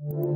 you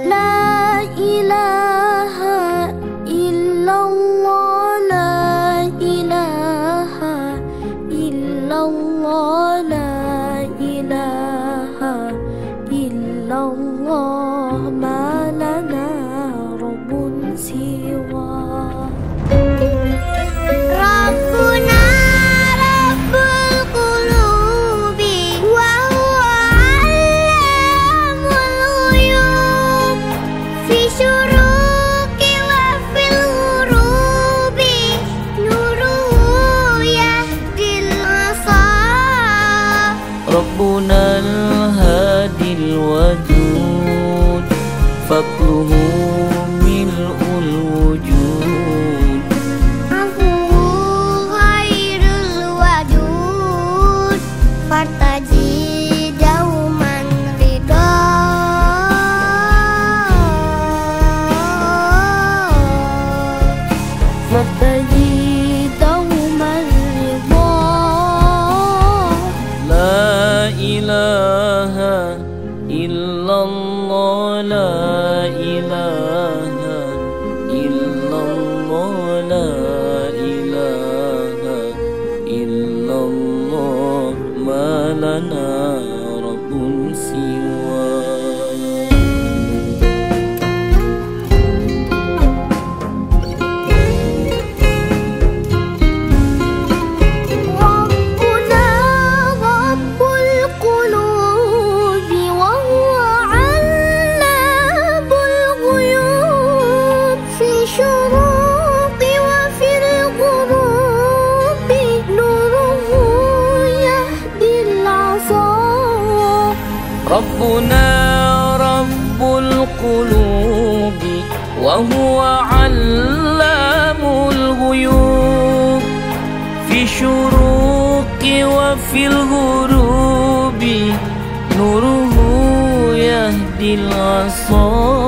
الله. إله إلا الله لا إله لنا ربنا رب القلوب وهو علام الغيوب في الشروق وفي الغروب نوره يهدي العصار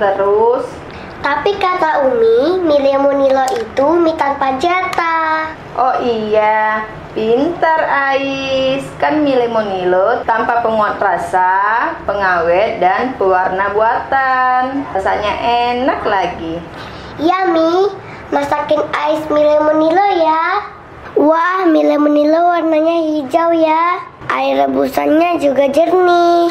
terus. Tapi kata Umi, mie lemonilo itu mie tanpa jatah. Oh iya, pintar Ais. Kan mie lemonilo tanpa penguat rasa, pengawet, dan pewarna buatan. Rasanya enak lagi. Ya Mi, masakin Ais mie lemonilo ya. Wah, mie lemonilo warnanya hijau ya. Air rebusannya juga jernih.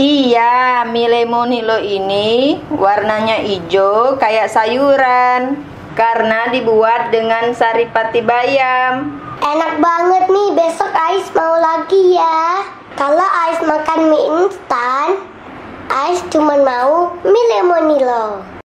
Iya, mie lemonilo ini warnanya hijau kayak sayuran karena dibuat dengan sari pati bayam. Enak banget nih, besok Ais mau lagi ya. Kalau Ais makan mie instan, Ais cuma mau mie lemonilo.